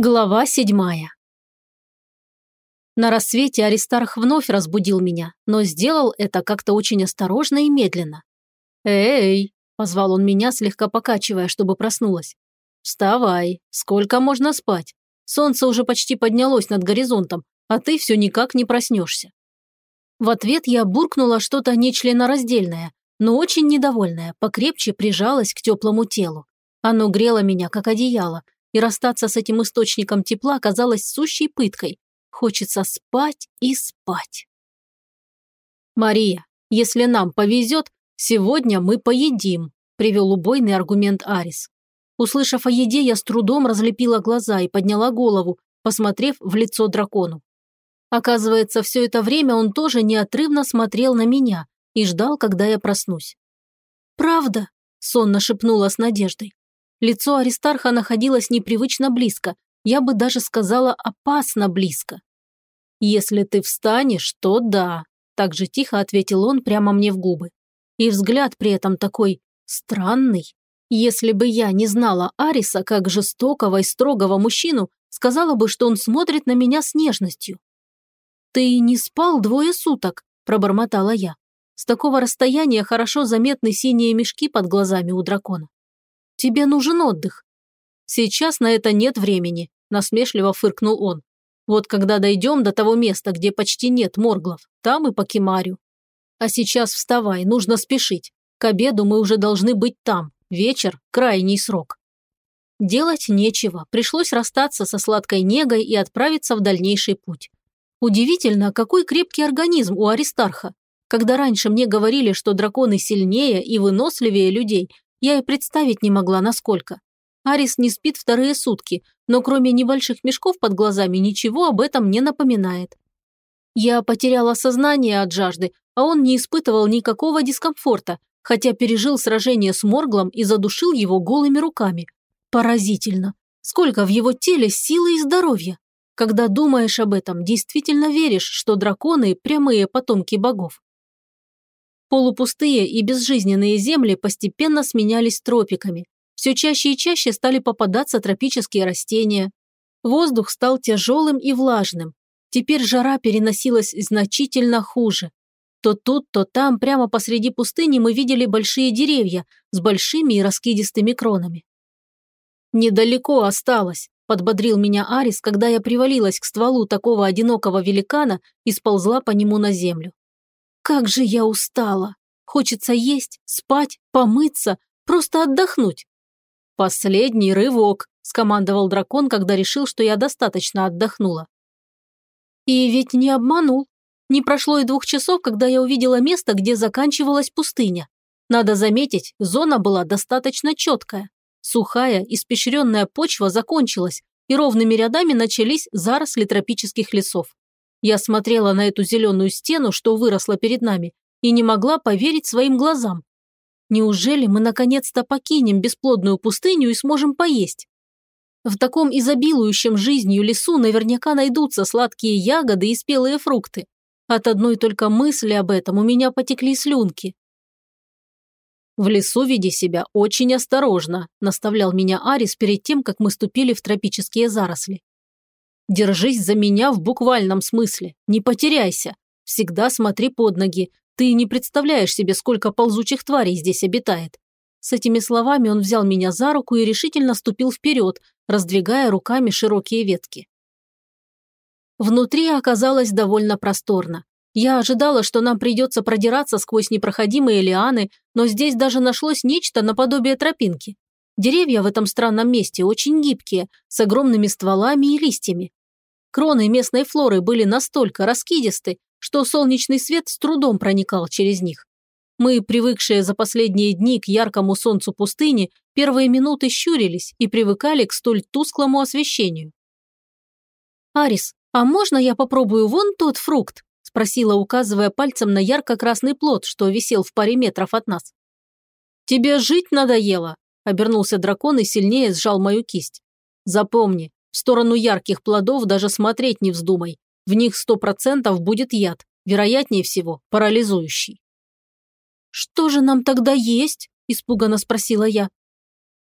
Глава седьмая. На рассвете Аристарх вновь разбудил меня, но сделал это как-то очень осторожно и медленно. «Эй!» – позвал он меня, слегка покачивая, чтобы проснулась. «Вставай! Сколько можно спать? Солнце уже почти поднялось над горизонтом, а ты все никак не проснешься». В ответ я буркнула что-то нечленораздельное, но очень недовольное, покрепче прижалась к теплому телу. Оно грело меня, как одеяло – и расстаться с этим источником тепла казалось сущей пыткой. Хочется спать и спать. «Мария, если нам повезет, сегодня мы поедим», привел убойный аргумент Арис. Услышав о еде, я с трудом разлепила глаза и подняла голову, посмотрев в лицо дракону. Оказывается, все это время он тоже неотрывно смотрел на меня и ждал, когда я проснусь. «Правда?» – сонно шепнула с надеждой. Лицо Аристарха находилось непривычно близко, я бы даже сказала опасно близко. «Если ты встанешь, то да», – так же тихо ответил он прямо мне в губы. И взгляд при этом такой странный. Если бы я не знала Ариса как жестокого и строгого мужчину, сказала бы, что он смотрит на меня с нежностью. «Ты не спал двое суток», – пробормотала я. С такого расстояния хорошо заметны синие мешки под глазами у дракона. Тебе нужен отдых». «Сейчас на это нет времени», – насмешливо фыркнул он. «Вот когда дойдем до того места, где почти нет морглов, там и покемарю. А сейчас вставай, нужно спешить. К обеду мы уже должны быть там. Вечер – крайний срок». Делать нечего, пришлось расстаться со сладкой негой и отправиться в дальнейший путь. Удивительно, какой крепкий организм у Аристарха. Когда раньше мне говорили, что драконы сильнее и выносливее людей, я и представить не могла, насколько. Арис не спит вторые сутки, но кроме небольших мешков под глазами ничего об этом не напоминает. Я потеряла сознание от жажды, а он не испытывал никакого дискомфорта, хотя пережил сражение с Морглом и задушил его голыми руками. Поразительно. Сколько в его теле силы и здоровья. Когда думаешь об этом, действительно веришь, что драконы – прямые потомки богов. Полупустые и безжизненные земли постепенно сменялись тропиками. Все чаще и чаще стали попадаться тропические растения. Воздух стал тяжелым и влажным. Теперь жара переносилась значительно хуже. То тут, то там, прямо посреди пустыни мы видели большие деревья с большими и раскидистыми кронами. «Недалеко осталось», – подбодрил меня Арис, когда я привалилась к стволу такого одинокого великана и сползла по нему на землю. Как же я устала! Хочется есть, спать, помыться, просто отдохнуть. «Последний рывок», – скомандовал дракон, когда решил, что я достаточно отдохнула. И ведь не обманул. Не прошло и двух часов, когда я увидела место, где заканчивалась пустыня. Надо заметить, зона была достаточно четкая. Сухая, испещренная почва закончилась, и ровными рядами начались заросли тропических лесов. Я смотрела на эту зеленую стену, что выросла перед нами, и не могла поверить своим глазам. Неужели мы наконец-то покинем бесплодную пустыню и сможем поесть? В таком изобилующем жизнью лесу наверняка найдутся сладкие ягоды и спелые фрукты. От одной только мысли об этом у меня потекли слюнки. «В лесу веди себя очень осторожно», – наставлял меня Арис перед тем, как мы ступили в тропические заросли. Держись за меня в буквальном смысле. Не потеряйся. Всегда смотри под ноги. Ты не представляешь себе, сколько ползучих тварей здесь обитает. С этими словами он взял меня за руку и решительно ступил вперед, раздвигая руками широкие ветки. Внутри оказалось довольно просторно. Я ожидала, что нам придется продираться сквозь непроходимые лианы, но здесь даже нашлось нечто наподобие тропинки. Деревья в этом странном месте очень гибкие, с огромными стволами и листьями. Кроны местной флоры были настолько раскидисты, что солнечный свет с трудом проникал через них. Мы, привыкшие за последние дни к яркому солнцу пустыни, первые минуты щурились и привыкали к столь тусклому освещению. «Арис, а можно я попробую вон тот фрукт?» – спросила, указывая пальцем на ярко-красный плод, что висел в паре метров от нас. «Тебе жить надоело?» – обернулся дракон и сильнее сжал мою кисть. «Запомни, в сторону ярких плодов даже смотреть не вздумай. В них сто процентов будет яд, вероятнее всего, парализующий. «Что же нам тогда есть?» – испуганно спросила я.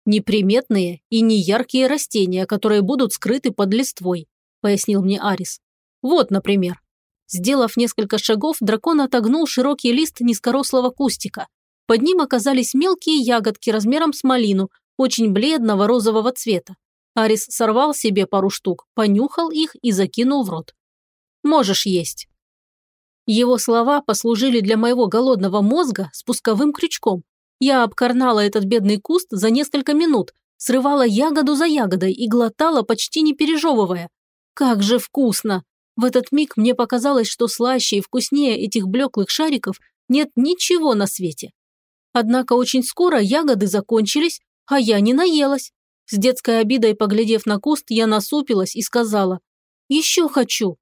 Неприметные и неяркие растения, которые будут скрыты под листвой, пояснил мне Арис. Вот, например. Сделав несколько шагов, дракон отогнул широкий лист низкорослого кустика. Под ним оказались мелкие ягодки размером с малину, очень бледного розового цвета. Арис сорвал себе пару штук, понюхал их и закинул в рот. «Можешь есть». Его слова послужили для моего голодного мозга спусковым крючком. Я обкорнала этот бедный куст за несколько минут, срывала ягоду за ягодой и глотала, почти не пережевывая. Как же вкусно! В этот миг мне показалось, что слаще и вкуснее этих блеклых шариков нет ничего на свете. Однако очень скоро ягоды закончились, а я не наелась. С детской обидой, поглядев на куст, я насупилась и сказала «Еще хочу».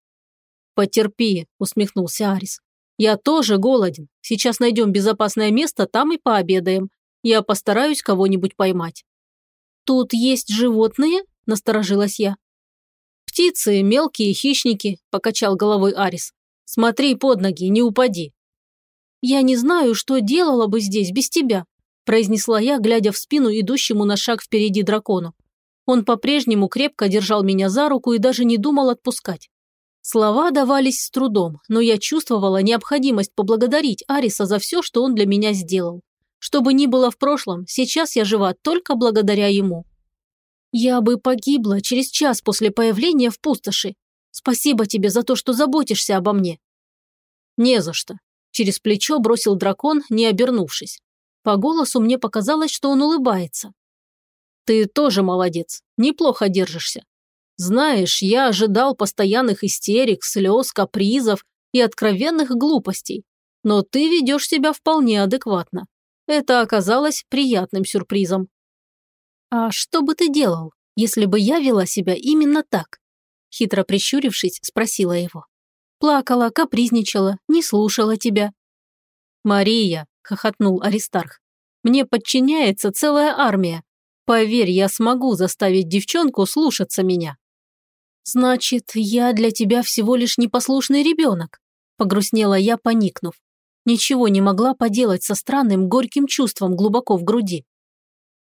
«Потерпи», – усмехнулся Арис. «Я тоже голоден. Сейчас найдем безопасное место, там и пообедаем. Я постараюсь кого-нибудь поймать». «Тут есть животные?» – насторожилась я. «Птицы, мелкие хищники», – покачал головой Арис. «Смотри под ноги, не упади». «Я не знаю, что делала бы здесь без тебя», – произнесла я, глядя в спину идущему на шаг впереди дракону. Он по-прежнему крепко держал меня за руку и даже не думал отпускать. Слова давались с трудом, но я чувствовала необходимость поблагодарить Ариса за все, что он для меня сделал. Что бы ни было в прошлом, сейчас я жива только благодаря ему. Я бы погибла через час после появления в пустоши. Спасибо тебе за то, что заботишься обо мне. Не за что. Через плечо бросил дракон, не обернувшись. По голосу мне показалось, что он улыбается. Ты тоже молодец, неплохо держишься. Знаешь, я ожидал постоянных истерик, слез, капризов и откровенных глупостей. Но ты ведешь себя вполне адекватно. Это оказалось приятным сюрпризом. А что бы ты делал, если бы я вела себя именно так? Хитро прищурившись, спросила его. Плакала, капризничала, не слушала тебя. «Мария», – хохотнул Аристарх, – «мне подчиняется целая армия. Поверь, я смогу заставить девчонку слушаться меня». «Значит, я для тебя всего лишь непослушный ребенок», – погрустнела я, поникнув. Ничего не могла поделать со странным горьким чувством глубоко в груди.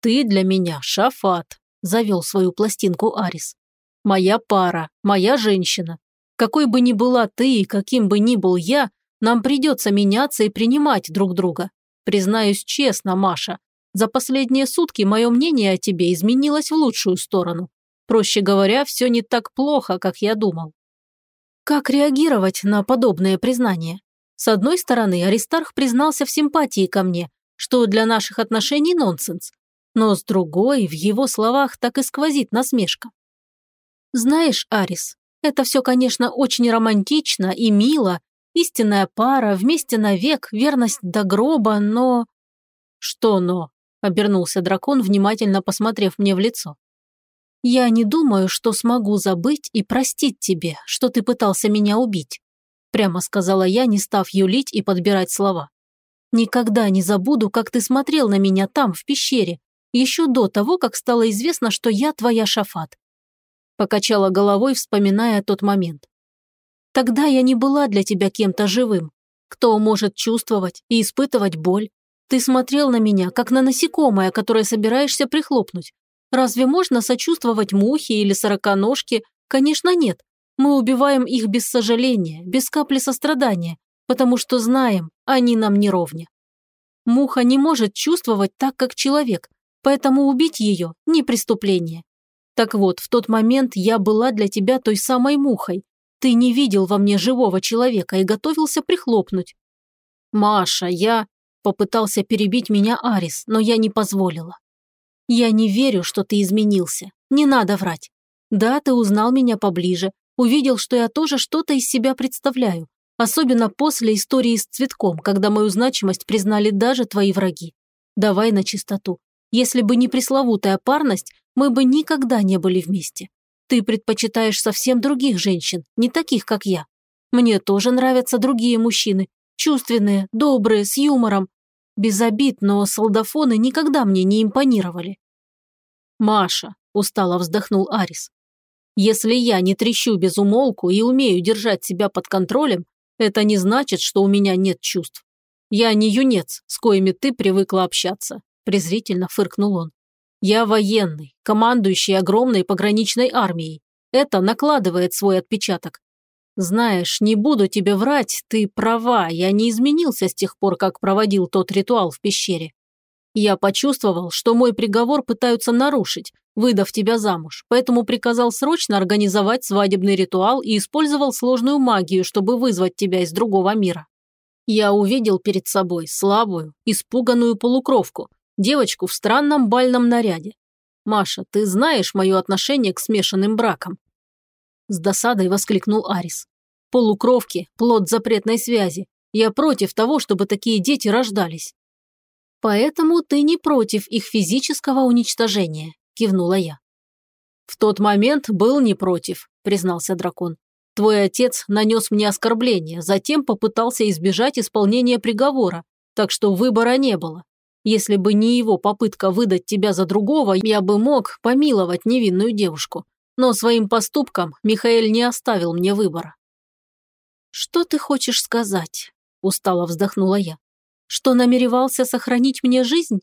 «Ты для меня шафат», – завел свою пластинку Арис. «Моя пара, моя женщина. Какой бы ни была ты и каким бы ни был я, нам придется меняться и принимать друг друга. Признаюсь честно, Маша, за последние сутки мое мнение о тебе изменилось в лучшую сторону. Проще говоря, все не так плохо, как я думал. Как реагировать на подобное признание? С одной стороны, Аристарх признался в симпатии ко мне, что для наших отношений нонсенс. Но с другой, в его словах так и сквозит насмешка. Знаешь, Арис, это все, конечно, очень романтично и мило, истинная пара, вместе навек, верность до гроба, но... Что но? Обернулся дракон, внимательно посмотрев мне в лицо. «Я не думаю, что смогу забыть и простить тебе, что ты пытался меня убить», прямо сказала я, не став юлить и подбирать слова. «Никогда не забуду, как ты смотрел на меня там, в пещере, еще до того, как стало известно, что я твоя Шафат». Покачала головой, вспоминая тот момент. «Тогда я не была для тебя кем-то живым. Кто может чувствовать и испытывать боль? Ты смотрел на меня, как на насекомое, которое собираешься прихлопнуть, Разве можно сочувствовать мухе или сороконожке? Конечно, нет. Мы убиваем их без сожаления, без капли сострадания, потому что знаем, они нам не ровня. Муха не может чувствовать так, как человек, поэтому убить ее – не преступление. Так вот, в тот момент я была для тебя той самой мухой. Ты не видел во мне живого человека и готовился прихлопнуть. Маша, я... Попытался перебить меня Арис, но я не позволила. Я не верю, что ты изменился. Не надо врать. Да, ты узнал меня поближе, увидел, что я тоже что-то из себя представляю. Особенно после истории с цветком, когда мою значимость признали даже твои враги. Давай на чистоту. Если бы не пресловутая парность, мы бы никогда не были вместе. Ты предпочитаешь совсем других женщин, не таких, как я. Мне тоже нравятся другие мужчины. Чувственные, добрые, с юмором. Без обид, но солдафоны никогда мне не импонировали. «Маша», – устало вздохнул Арис, – «если я не трещу без умолку и умею держать себя под контролем, это не значит, что у меня нет чувств. Я не юнец, с коими ты привыкла общаться», – презрительно фыркнул он. Я военный, командующий огромной пограничной армией. Это накладывает свой отпечаток. Знаешь, не буду тебе врать, ты права, я не изменился с тех пор, как проводил тот ритуал в пещере. Я почувствовал, что мой приговор пытаются нарушить, выдав тебя замуж, поэтому приказал срочно организовать свадебный ритуал и использовал сложную магию, чтобы вызвать тебя из другого мира. Я увидел перед собой слабую, испуганную полукровку, девочку в странном бальном наряде. Маша, ты знаешь мое отношение к смешанным бракам? С досадой воскликнул Арис. Полукровки – плод запретной связи. Я против того, чтобы такие дети рождались. «Поэтому ты не против их физического уничтожения», – кивнула я. «В тот момент был не против», – признался дракон. «Твой отец нанес мне оскорбление, затем попытался избежать исполнения приговора, так что выбора не было. Если бы не его попытка выдать тебя за другого, я бы мог помиловать невинную девушку. Но своим поступком Михаил не оставил мне выбора». «Что ты хочешь сказать?» – устало вздохнула я. Что намеревался сохранить мне жизнь?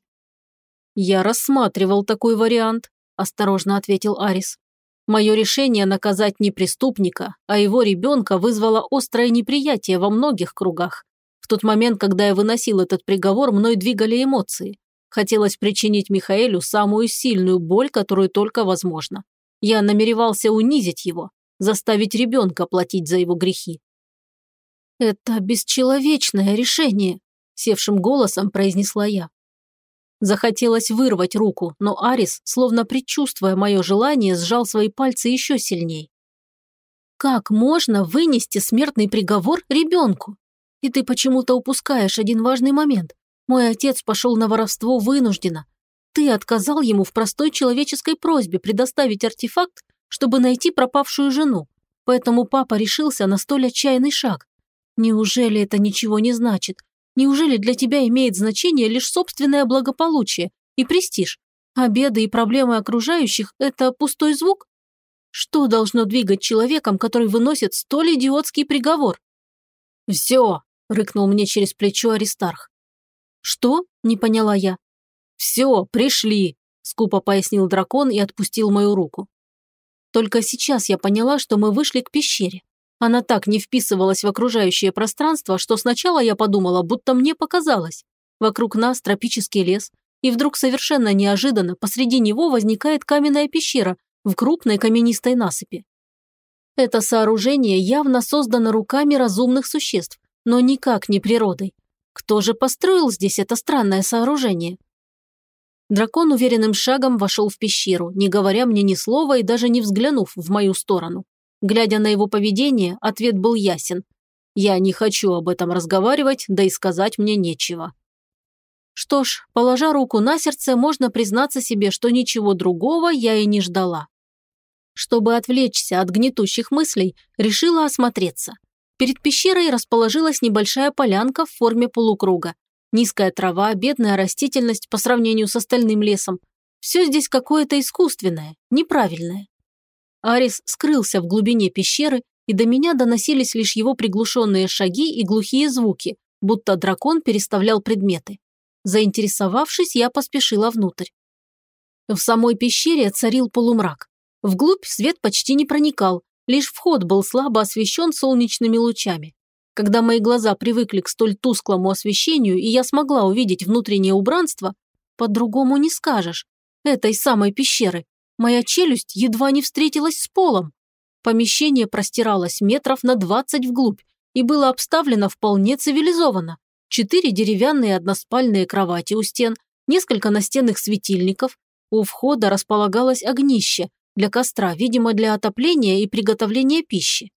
Я рассматривал такой вариант, осторожно ответил Арис. Мое решение наказать не преступника, а его ребенка вызвало острое неприятие во многих кругах. В тот момент, когда я выносил этот приговор, мной двигали эмоции. Хотелось причинить Михаэлю самую сильную боль, которую только возможно. Я намеревался унизить его, заставить ребенка платить за его грехи. «Это бесчеловечное решение», севшим голосом произнесла я. Захотелось вырвать руку, но Арис, словно предчувствуя мое желание, сжал свои пальцы еще сильней. «Как можно вынести смертный приговор ребенку? И ты почему-то упускаешь один важный момент. Мой отец пошел на воровство вынужденно. Ты отказал ему в простой человеческой просьбе предоставить артефакт, чтобы найти пропавшую жену. Поэтому папа решился на столь отчаянный шаг. Неужели это ничего не значит? Неужели для тебя имеет значение лишь собственное благополучие и престиж, а беды и проблемы окружающих – это пустой звук? Что должно двигать человеком, который выносит столь идиотский приговор? «Все!» – рыкнул мне через плечо Аристарх. «Что?» – не поняла я. «Все, пришли!» – скупо пояснил дракон и отпустил мою руку. Только сейчас я поняла, что мы вышли к пещере. Она так не вписывалась в окружающее пространство, что сначала я подумала, будто мне показалось. Вокруг нас тропический лес, и вдруг совершенно неожиданно посреди него возникает каменная пещера в крупной каменистой насыпи. Это сооружение явно создано руками разумных существ, но никак не природой. Кто же построил здесь это странное сооружение? Дракон уверенным шагом вошел в пещеру, не говоря мне ни слова и даже не взглянув в мою сторону. Глядя на его поведение, ответ был ясен. «Я не хочу об этом разговаривать, да и сказать мне нечего». Что ж, положа руку на сердце, можно признаться себе, что ничего другого я и не ждала. Чтобы отвлечься от гнетущих мыслей, решила осмотреться. Перед пещерой расположилась небольшая полянка в форме полукруга. Низкая трава, бедная растительность по сравнению с остальным лесом. Все здесь какое-то искусственное, неправильное. Арис скрылся в глубине пещеры, и до меня доносились лишь его приглушенные шаги и глухие звуки, будто дракон переставлял предметы. Заинтересовавшись, я поспешила внутрь. В самой пещере царил полумрак. Вглубь свет почти не проникал, лишь вход был слабо освещен солнечными лучами. Когда мои глаза привыкли к столь тусклому освещению, и я смогла увидеть внутреннее убранство, по-другому не скажешь, этой самой пещеры, Моя челюсть едва не встретилась с полом. Помещение простиралось метров на двадцать вглубь и было обставлено вполне цивилизованно. Четыре деревянные односпальные кровати у стен, несколько настенных светильников. У входа располагалось огнище для костра, видимо, для отопления и приготовления пищи.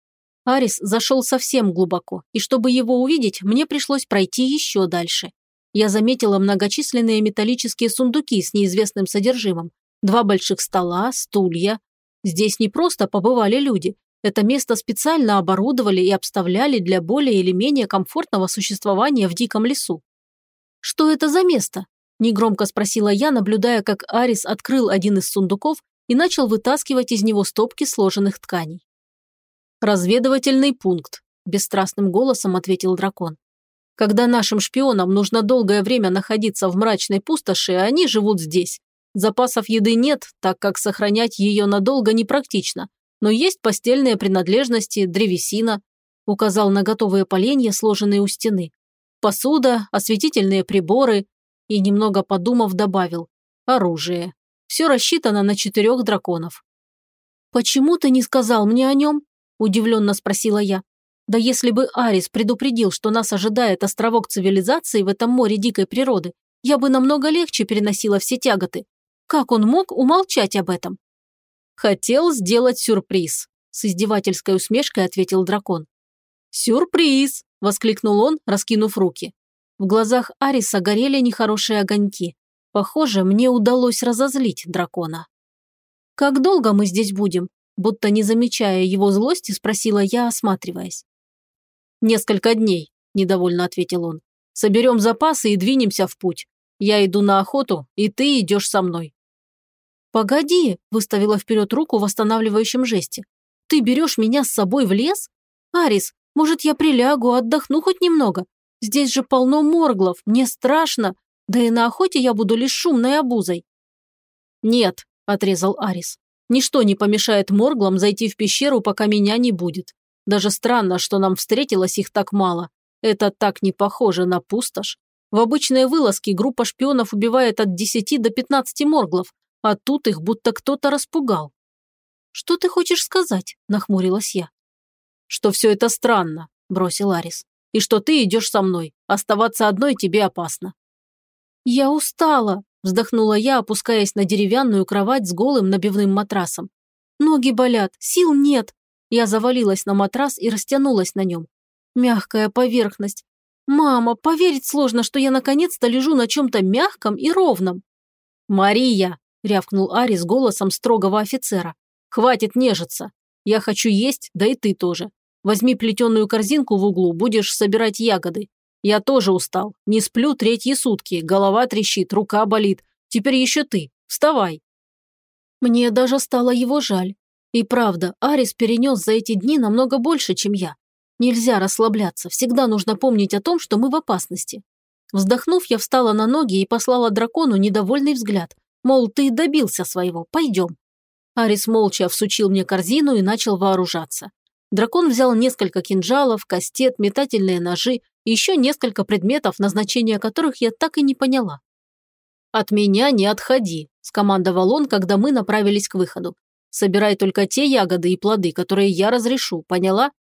Арис зашел совсем глубоко, и чтобы его увидеть, мне пришлось пройти еще дальше. Я заметила многочисленные металлические сундуки с неизвестным содержимым, Два больших стола, стулья. Здесь не просто побывали люди. Это место специально оборудовали и обставляли для более или менее комфортного существования в диком лесу. «Что это за место?» – негромко спросила я, наблюдая, как Арис открыл один из сундуков и начал вытаскивать из него стопки сложенных тканей. «Разведывательный пункт», – бесстрастным голосом ответил дракон. «Когда нашим шпионам нужно долгое время находиться в мрачной пустоши, они живут здесь, Запасов еды нет, так как сохранять ее надолго непрактично, но есть постельные принадлежности, древесина, указал на готовые поленья, сложенные у стены, посуда, осветительные приборы и, немного подумав, добавил оружие. Все рассчитано на четырех драконов. «Почему ты не сказал мне о нем?» – удивленно спросила я. «Да если бы Арис предупредил, что нас ожидает островок цивилизации в этом море дикой природы, я бы намного легче переносила все тяготы. Как он мог умолчать об этом?» «Хотел сделать сюрприз», – с издевательской усмешкой ответил дракон. «Сюрприз!» – воскликнул он, раскинув руки. В глазах Ариса горели нехорошие огоньки. Похоже, мне удалось разозлить дракона. «Как долго мы здесь будем?» Будто не замечая его злости, спросила я, осматриваясь. «Несколько дней», – недовольно ответил он. «Соберем запасы и двинемся в путь. Я иду на охоту, и ты идешь со мной». «Погоди», – выставила вперед руку в восстанавливающем жесте. «Ты берешь меня с собой в лес? Арис, может, я прилягу, отдохну хоть немного? Здесь же полно морглов, мне страшно. Да и на охоте я буду лишь шумной обузой». «Нет», – отрезал Арис. «Ничто не помешает морглам зайти в пещеру, пока меня не будет. Даже странно, что нам встретилось их так мало. Это так не похоже на пустошь. В обычной вылазке группа шпионов убивает от 10 до 15 морглов, а тут их будто кто-то распугал. «Что ты хочешь сказать?» – нахмурилась я. «Что все это странно», – бросил Арис. «И что ты идешь со мной. Оставаться одной тебе опасно». «Я устала», – вздохнула я, опускаясь на деревянную кровать с голым набивным матрасом. «Ноги болят, сил нет». Я завалилась на матрас и растянулась на нем. Мягкая поверхность. «Мама, поверить сложно, что я наконец-то лежу на чем-то мягком и ровном». «Мария!» – рявкнул Арис голосом строгого офицера. «Хватит нежиться. Я хочу есть, да и ты тоже. Возьми плетеную корзинку в углу, будешь собирать ягоды. Я тоже устал. Не сплю третьи сутки, голова трещит, рука болит. Теперь еще ты. Вставай. Мне даже стало его жаль. И правда, Арис перенес за эти дни намного больше, чем я. Нельзя расслабляться, всегда нужно помнить о том, что мы в опасности. Вздохнув, я встала на ноги и послала дракону недовольный взгляд. Мол, ты добился своего, пойдем. Арис молча всучил мне корзину и начал вооружаться. Дракон взял несколько кинжалов, кастет, метательные ножи и еще несколько предметов, назначения которых я так и не поняла. «От меня не отходи», – скомандовал он, когда мы направились к выходу. «Собирай только те ягоды и плоды, которые я разрешу, поняла?»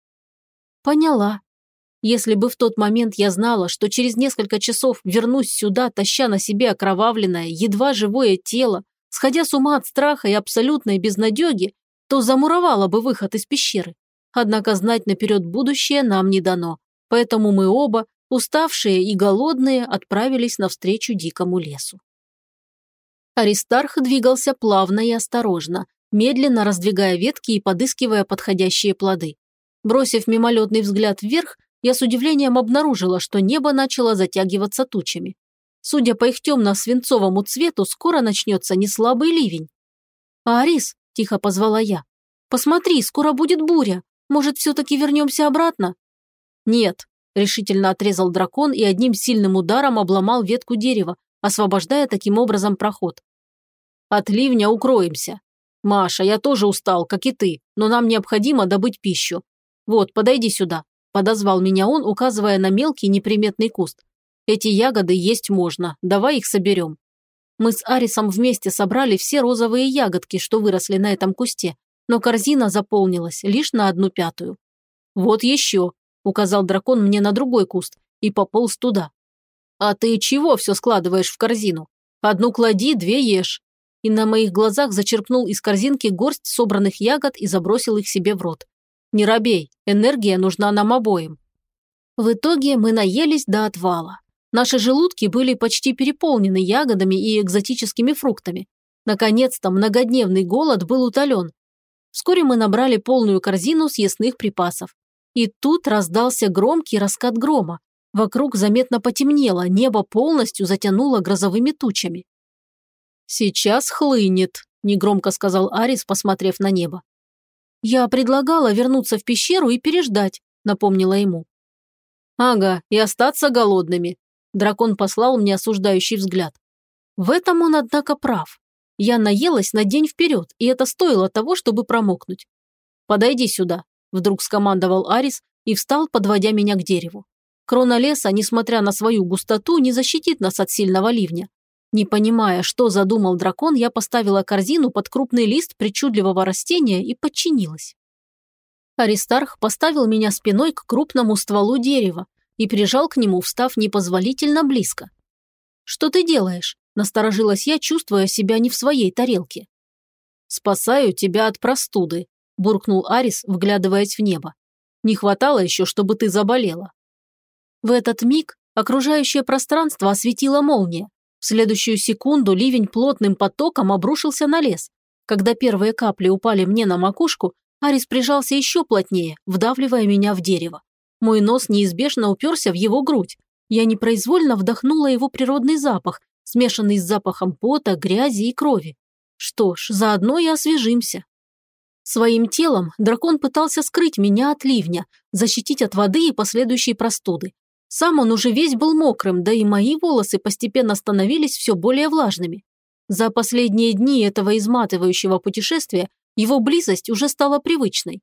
«Поняла», если бы в тот момент я знала, что через несколько часов вернусь сюда, таща на себе окровавленное, едва живое тело, сходя с ума от страха и абсолютной безнадеги, то замуровала бы выход из пещеры. Однако знать наперед будущее нам не дано, поэтому мы оба, уставшие и голодные, отправились навстречу дикому лесу. Аристарх двигался плавно и осторожно, медленно раздвигая ветки и подыскивая подходящие плоды. Бросив мимолетный взгляд вверх, я с удивлением обнаружила, что небо начало затягиваться тучами. Судя по их темно-свинцовому цвету, скоро начнется неслабый ливень. «Арис», – тихо позвала я, – «посмотри, скоро будет буря. Может, все-таки вернемся обратно?» «Нет», – решительно отрезал дракон и одним сильным ударом обломал ветку дерева, освобождая таким образом проход. «От ливня укроемся. Маша, я тоже устал, как и ты, но нам необходимо добыть пищу. Вот, подойди сюда», – подозвал меня он, указывая на мелкий неприметный куст. «Эти ягоды есть можно, давай их соберем». Мы с Арисом вместе собрали все розовые ягодки, что выросли на этом кусте, но корзина заполнилась лишь на одну пятую. «Вот еще», – указал дракон мне на другой куст и пополз туда. «А ты чего все складываешь в корзину? Одну клади, две ешь». И на моих глазах зачерпнул из корзинки горсть собранных ягод и забросил их себе в рот. «Не робей, энергия нужна нам обоим». В итоге мы наелись до отвала. Наши желудки были почти переполнены ягодами и экзотическими фруктами. Наконец-то многодневный голод был утолен, Вскоре мы набрали полную корзину съестных припасов. И тут раздался громкий раскат грома. Вокруг заметно потемнело, небо полностью затянуло грозовыми тучами. «Сейчас хлынет», – негромко сказал Арис, посмотрев на небо. «Я предлагала вернуться в пещеру и переждать», – напомнила ему. «Ага, и остаться голодными», – дракон послал мне осуждающий взгляд. В этом он, однако, прав. Я наелась на день вперед, и это стоило того, чтобы промокнуть. «Подойди сюда», – вдруг скомандовал Арис и встал, подводя меня к дереву. Крона леса, несмотря на свою густоту, не защитит нас от сильного ливня. Не понимая, что задумал дракон, я поставила корзину под крупный лист причудливого растения и подчинилась. Аристарх поставил меня спиной к крупному стволу дерева и прижал к нему, встав непозволительно близко. «Что ты делаешь?» – насторожилась я, чувствуя себя не в своей тарелке. «Спасаю тебя от простуды», – буркнул Арис, вглядываясь в небо. «Не хватало еще, чтобы ты заболела». В этот миг окружающее пространство осветила молния. В следующую секунду ливень плотным потоком обрушился на лес. Когда первые капли упали мне на макушку, Арис прижался еще плотнее, вдавливая меня в дерево. Мой нос неизбежно уперся в его грудь. Я непроизвольно вдохнула его природный запах, смешанный с запахом пота, грязи и крови. Что ж, заодно и освежимся. Своим телом дракон пытался скрыть меня от ливня, защитить от воды и последующей простуды. Сам он уже весь был мокрым, да и мои волосы постепенно становились все более влажными. За последние дни этого изматывающего путешествия его близость уже стала привычной.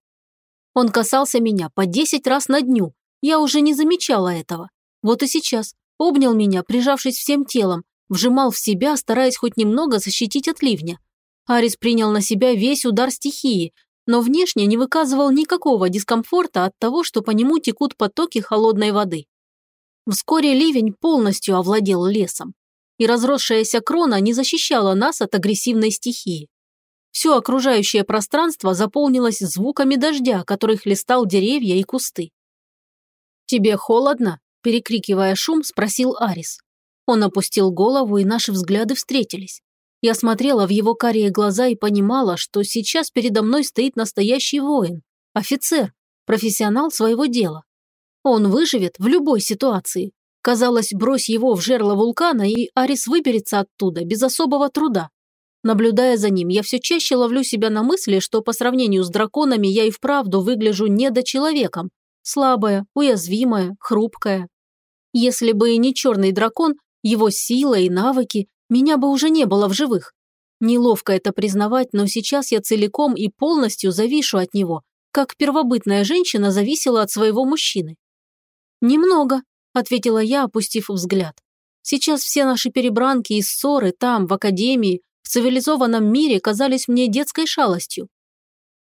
Он касался меня по десять раз на дню, я уже не замечала этого. Вот и сейчас обнял меня, прижавшись всем телом, вжимал в себя, стараясь хоть немного защитить от ливня. Арис принял на себя весь удар стихии, но внешне не выказывал никакого дискомфорта от того, что по нему текут потоки холодной воды. Вскоре ливень полностью овладел лесом, и разросшаяся крона не защищала нас от агрессивной стихии. Все окружающее пространство заполнилось звуками дождя, который хлестал деревья и кусты. «Тебе холодно?» – перекрикивая шум, спросил Арис. Он опустил голову, и наши взгляды встретились. Я смотрела в его карие глаза и понимала, что сейчас передо мной стоит настоящий воин, офицер, профессионал своего дела. Он выживет в любой ситуации. Казалось, брось его в жерло вулкана, и Арис выберется оттуда без особого труда. Наблюдая за ним, я все чаще ловлю себя на мысли, что по сравнению с драконами я и вправду выгляжу недочеловеком. Слабая, уязвимая, хрупкая. Если бы и не черный дракон, его сила и навыки, меня бы уже не было в живых. Неловко это признавать, но сейчас я целиком и полностью завишу от него, как первобытная женщина зависела от своего мужчины. «Немного», – ответила я, опустив взгляд. «Сейчас все наши перебранки и ссоры там, в академии, в цивилизованном мире казались мне детской шалостью.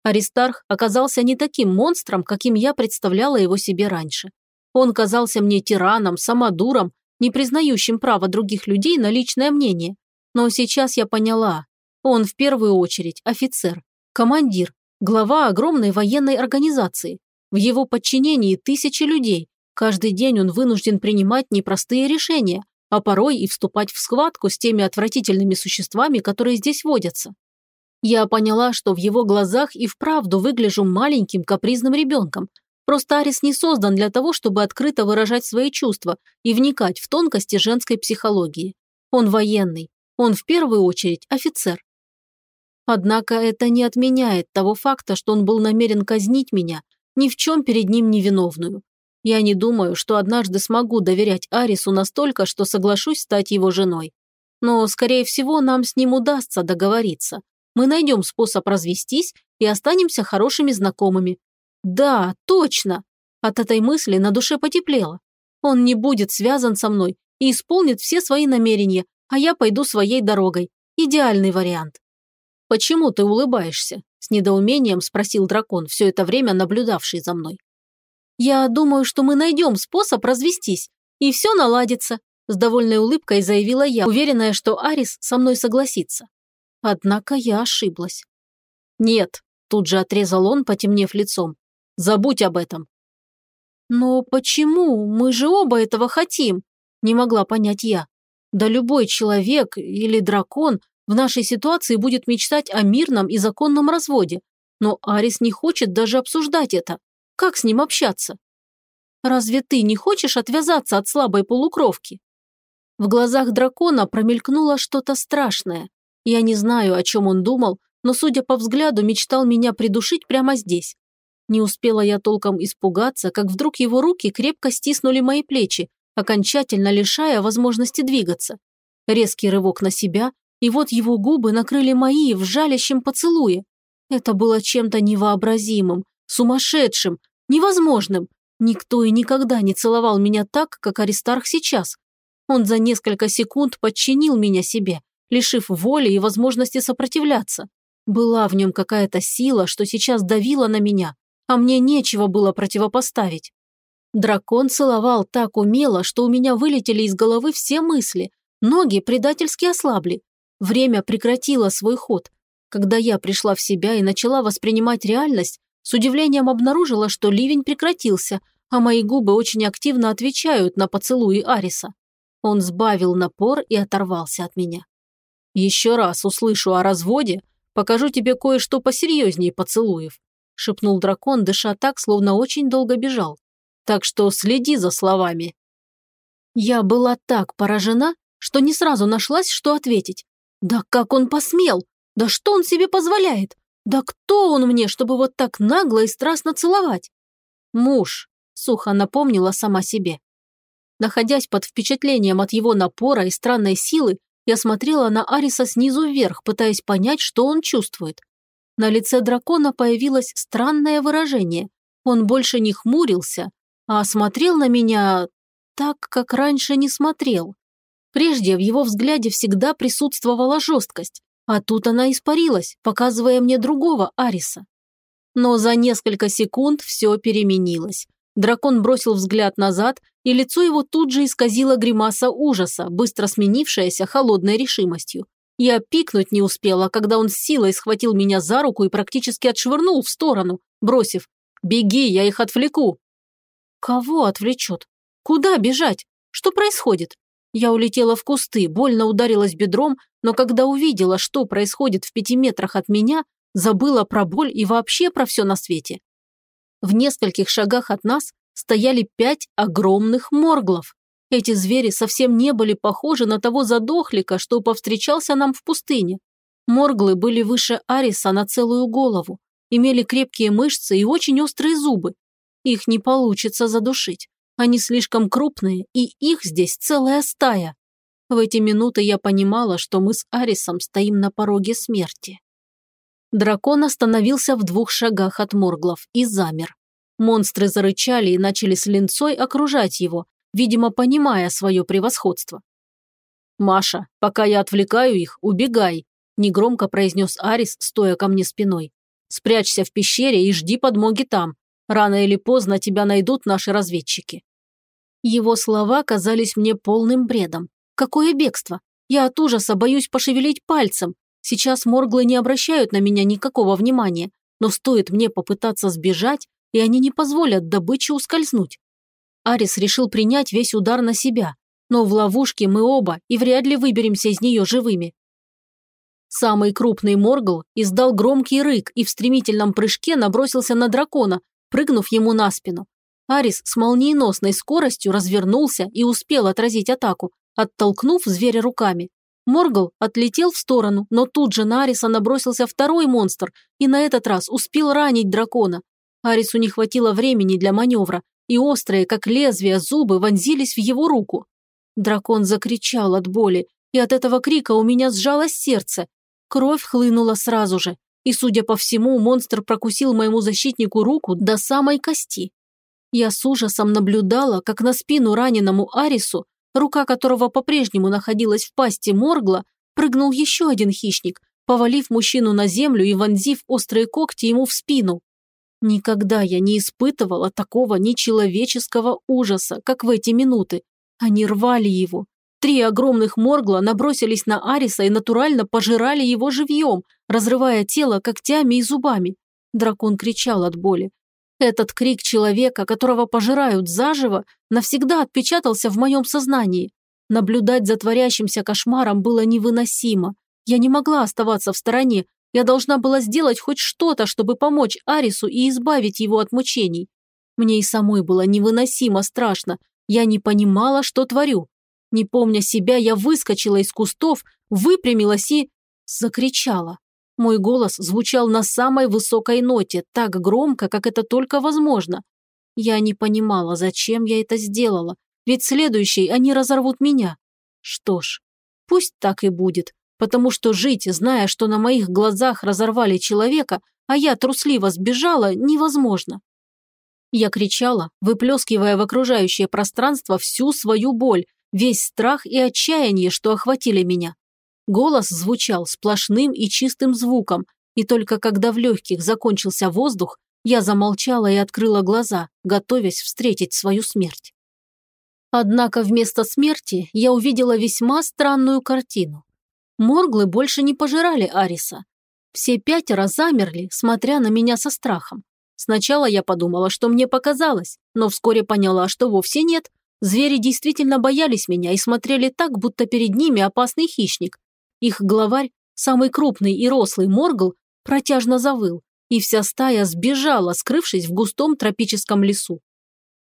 Аристарх оказался не таким монстром, каким я представляла его себе раньше. Он казался мне тираном, самодуром, не признающим права других людей на личное мнение. Но сейчас я поняла, он в первую очередь офицер, командир, глава огромной военной организации. В его подчинении тысячи людей, Каждый день он вынужден принимать непростые решения, а порой и вступать в схватку с теми отвратительными существами, которые здесь водятся. Я поняла, что в его глазах и вправду выгляжу маленьким капризным ребенком. Просто Арис не создан для того, чтобы открыто выражать свои чувства и вникать в тонкости женской психологии. Он военный. Он в первую очередь офицер. Однако это не отменяет того факта, что он был намерен казнить меня, ни в чем перед ним невиновную. Я не думаю, что однажды смогу доверять Арису настолько, что соглашусь стать его женой. Но, скорее всего, нам с ним удастся договориться. Мы найдем способ развестись и останемся хорошими знакомыми. Да, точно. От этой мысли на душе потеплело. Он не будет связан со мной и исполнит все свои намерения, а я пойду своей дорогой. Идеальный вариант. «Почему ты улыбаешься?» – с недоумением спросил дракон, все это время наблюдавший за мной. «Я думаю, что мы найдем способ развестись, и все наладится», с довольной улыбкой заявила я, уверенная, что Арис со мной согласится. Однако я ошиблась. «Нет», тут же отрезал он, потемнев лицом. «Забудь об этом». «Но почему? Мы же оба этого хотим», не могла понять я. Да любой человек или дракон в нашей ситуации будет мечтать о мирном и законном разводе. Но Арис не хочет даже обсуждать это. Как с ним общаться? Разве ты не хочешь отвязаться от слабой полукровки? В глазах дракона промелькнуло что-то страшное. Я не знаю, о чем он думал, но, судя по взгляду, мечтал меня придушить прямо здесь. Не успела я толком испугаться, как вдруг его руки крепко стиснули мои плечи, окончательно лишая возможности двигаться. Резкий рывок на себя, и вот его губы накрыли мои в жалящем поцелуе. Это было чем-то невообразимым, сумасшедшим, невозможным. Никто и никогда не целовал меня так, как Аристарх сейчас. Он за несколько секунд подчинил меня себе, лишив воли и возможности сопротивляться. Была в нем какая-то сила, что сейчас давила на меня, а мне нечего было противопоставить. Дракон целовал так умело, что у меня вылетели из головы все мысли, ноги предательски ослабли. Время прекратило свой ход. Когда я пришла в себя и начала воспринимать реальность, с удивлением обнаружила, что ливень прекратился, а мои губы очень активно отвечают на поцелуи Ариса. Он сбавил напор и оторвался от меня. «Еще раз услышу о разводе, покажу тебе кое-что посерьезнее поцелуев», шепнул дракон, дыша так, словно очень долго бежал. «Так что следи за словами». Я была так поражена, что не сразу нашлась, что ответить. «Да как он посмел? Да что он себе позволяет? Да кто он мне, чтобы вот так нагло и страстно целовать?» «Муж», – сухо напомнила сама себе. Находясь под впечатлением от его напора и странной силы, я смотрела на Ариса снизу вверх, пытаясь понять, что он чувствует. На лице дракона появилось странное выражение. Он больше не хмурился, а смотрел на меня так, как раньше не смотрел. Прежде в его взгляде всегда присутствовала жесткость, а тут она испарилась, показывая мне другого Ариса. Но за несколько секунд все переменилось. Дракон бросил взгляд назад, и лицо его тут же исказило гримаса ужаса, быстро сменившаяся холодной решимостью. Я пикнуть не успела, когда он с силой схватил меня за руку и практически отшвырнул в сторону, бросив «Беги, я их отвлеку». Кого отвлечет? Куда бежать? Что происходит? Я улетела в кусты, больно ударилась бедром, но когда увидела, что происходит в пяти метрах от меня, забыла про боль и вообще про все на свете. В нескольких шагах от нас стояли пять огромных морглов. Эти звери совсем не были похожи на того задохлика, что повстречался нам в пустыне. Морглы были выше Ариса на целую голову, имели крепкие мышцы и очень острые зубы. Их не получится задушить. Они слишком крупные, и их здесь целая стая. В эти минуты я понимала, что мы с Арисом стоим на пороге смерти. Дракон остановился в двух шагах от Морглов и замер. Монстры зарычали и начали с линцой окружать его, видимо, понимая свое превосходство. «Маша, пока я отвлекаю их, убегай», – негромко произнес Арис, стоя ко мне спиной. «Спрячься в пещере и жди подмоги там. Рано или поздно тебя найдут наши разведчики». Его слова казались мне полным бредом. Какое бегство! Я от ужаса боюсь пошевелить пальцем, Сейчас морглы не обращают на меня никакого внимания, но стоит мне попытаться сбежать, и они не позволят добыче ускользнуть. Арис решил принять весь удар на себя, но в ловушке мы оба и вряд ли выберемся из нее живыми. Самый крупный моргл издал громкий рык и в стремительном прыжке набросился на дракона, прыгнув ему на спину. Арис с молниеносной скоростью развернулся и успел отразить атаку, оттолкнув зверя руками. Моргл отлетел в сторону, но тут же на Ариса набросился второй монстр и на этот раз успел ранить дракона. Арису не хватило времени для маневра, и острые, как лезвия, зубы вонзились в его руку. Дракон закричал от боли, и от этого крика у меня сжалось сердце. Кровь хлынула сразу же, и, судя по всему, монстр прокусил моему защитнику руку до самой кости. Я с ужасом наблюдала, как на спину раненому Арису рука которого по-прежнему находилась в пасти Моргла, прыгнул еще один хищник, повалив мужчину на землю и вонзив острые когти ему в спину. Никогда я не испытывала такого нечеловеческого ужаса, как в эти минуты. Они рвали его. Три огромных моргла набросились на Ариса и натурально пожирали его живьем, разрывая тело когтями и зубами. Дракон кричал от боли. Этот крик человека, которого пожирают заживо, навсегда отпечатался в моем сознании. Наблюдать за творящимся кошмаром было невыносимо. Я не могла оставаться в стороне. Я должна была сделать хоть что-то, чтобы помочь Арису и избавить его от мучений. Мне и самой было невыносимо страшно. Я не понимала, что творю. Не помня себя, я выскочила из кустов, выпрямилась и... закричала. Мой голос звучал на самой высокой ноте, так громко, как это только возможно. Я не понимала, зачем я это сделала, ведь следующий они разорвут меня. Что ж, пусть так и будет. Потому что жить, зная, что на моих глазах разорвали человека, а я трусливо сбежала, невозможно. Я кричала, выплескивая в окружающее пространство всю свою боль, весь страх и отчаяние, что охватили меня. Голос звучал сплошным и чистым звуком, и только когда в легких закончился воздух, я замолчала и открыла глаза, готовясь встретить свою смерть. Однако вместо смерти я увидела весьма странную картину. Морглы больше не пожирали Ариса. Все пятеро замерли, смотря на меня со страхом. Сначала я подумала, что мне показалось, но вскоре поняла, что вовсе нет. Звери действительно боялись меня и смотрели так, будто перед ними опасный хищник. Их главарь, самый крупный и рослый Моргл, протяжно завыл, и вся стая сбежала, скрывшись в густом тропическом лесу.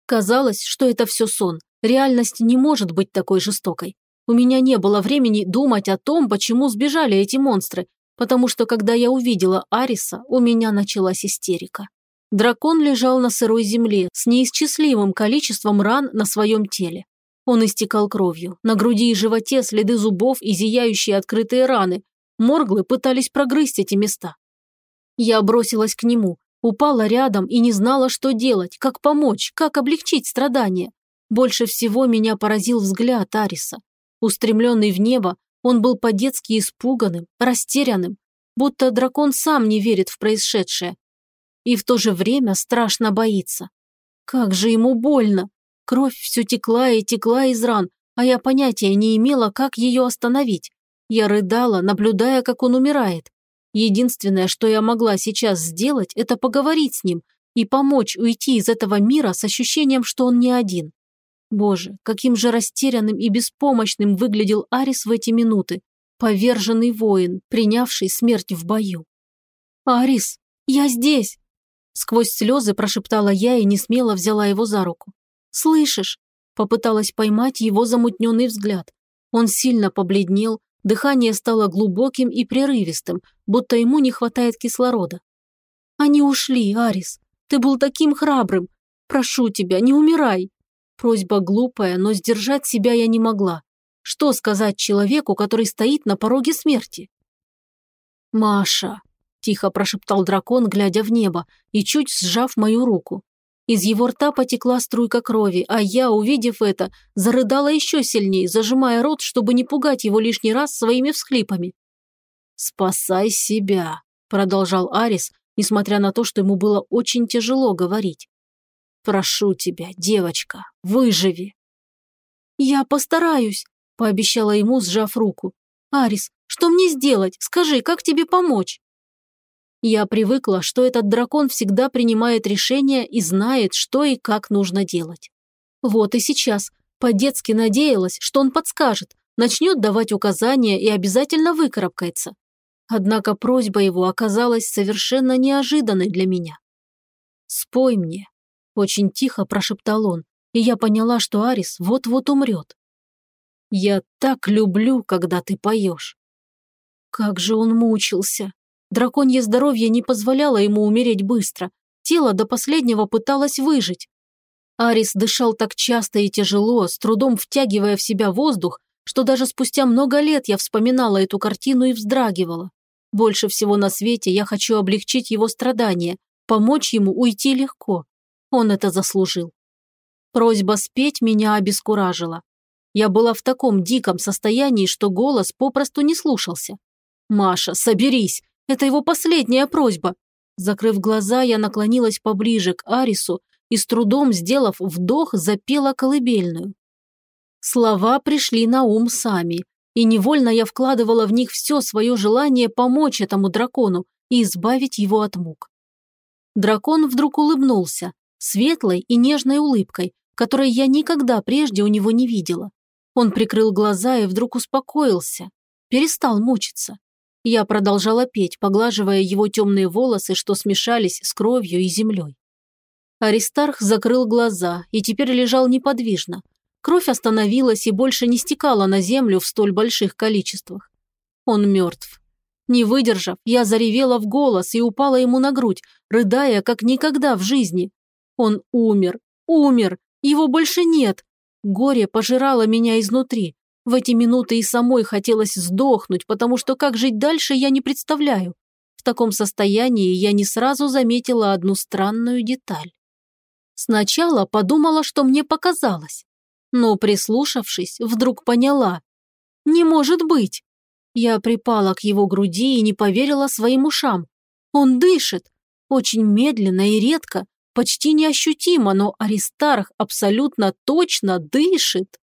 Казалось, что это все сон. Реальность не может быть такой жестокой. У меня не было времени думать о том, почему сбежали эти монстры, потому что когда я увидела Ариса, у меня началась истерика. Дракон лежал на сырой земле с неисчислимым количеством ран на своем теле. Он истекал кровью. На груди и животе следы зубов и зияющие открытые раны. Морглы пытались прогрызть эти места. Я бросилась к нему, упала рядом и не знала, что делать, как помочь, как облегчить страдания. Больше всего меня поразил взгляд Ариса. Устремленный в небо, он был по-детски испуганным, растерянным, будто дракон сам не верит в происшедшее, и в то же время страшно боится. Как же ему больно! Кровь все текла и текла из ран, а я понятия не имела, как ее остановить. Я рыдала, наблюдая, как он умирает. Единственное, что я могла сейчас сделать, это поговорить с ним и помочь уйти из этого мира с ощущением, что он не один. Боже, каким же растерянным и беспомощным выглядел Арис в эти минуты. Поверженный воин, принявший смерть в бою. «Арис, я здесь!» Сквозь слезы прошептала я и не смело взяла его за руку. «Слышишь?» Попыталась поймать его замутненный взгляд. Он сильно побледнел, дыхание стало глубоким и прерывистым, будто ему не хватает кислорода. «Они ушли, Арис. Ты был таким храбрым. Прошу тебя, не умирай!» Просьба глупая, но сдержать себя я не могла. Что сказать человеку, который стоит на пороге смерти? «Маша», тихо прошептал дракон, глядя в небо и чуть сжав мою руку. Из его рта потекла струйка крови, а я, увидев это, зарыдала еще сильнее, зажимая рот, чтобы не пугать его лишний раз своими всхлипами. «Спасай себя», – продолжал Арис, несмотря на то, что ему было очень тяжело говорить. «Прошу тебя, девочка, выживи». «Я постараюсь», – пообещала ему, сжав руку. «Арис, что мне сделать? Скажи, как тебе помочь?» Я привыкла, что этот дракон всегда принимает решения и знает, что и как нужно делать. Вот и сейчас по-детски надеялась, что он подскажет, начнет давать указания и обязательно выкарабкается. Однако просьба его оказалась совершенно неожиданной для меня. «Спой мне», – очень тихо прошептал он, и я поняла, что Арис вот-вот умрет. «Я так люблю, когда ты поешь». Как же он мучился. Драконье здоровье не позволяло ему умереть быстро. Тело до последнего пыталось выжить. Арис дышал так часто и тяжело, с трудом втягивая в себя воздух, что даже спустя много лет я вспоминала эту картину и вздрагивала. Больше всего на свете я хочу облегчить его страдания, помочь ему уйти легко. Он это заслужил. Просьба спеть меня обескуражила. Я была в таком диком состоянии, что голос попросту не слушался. «Маша, соберись! Это его последняя просьба. Закрыв глаза, я наклонилась поближе к Арису и с трудом, сделав вдох, запела колыбельную. Слова пришли на ум сами, и невольно я вкладывала в них все свое желание помочь этому дракону и избавить его от мук. Дракон вдруг улыбнулся, светлой и нежной улыбкой, которой я никогда прежде у него не видела. Он прикрыл глаза и вдруг успокоился, перестал мучиться. Я продолжала петь, поглаживая его темные волосы, что смешались с кровью и землей. Аристарх закрыл глаза и теперь лежал неподвижно. Кровь остановилась и больше не стекала на землю в столь больших количествах. Он мертв. Не выдержав, я заревела в голос и упала ему на грудь, рыдая, как никогда в жизни. Он умер, умер, его больше нет. Горе пожирало меня изнутри. В эти минуты и самой хотелось сдохнуть, потому что как жить дальше я не представляю. В таком состоянии я не сразу заметила одну странную деталь. Сначала подумала, что мне показалось. Но, прислушавшись, вдруг поняла. Не может быть. Я припала к его груди и не поверила своим ушам. Он дышит. Очень медленно и редко, почти неощутимо, но Аристарх абсолютно точно дышит.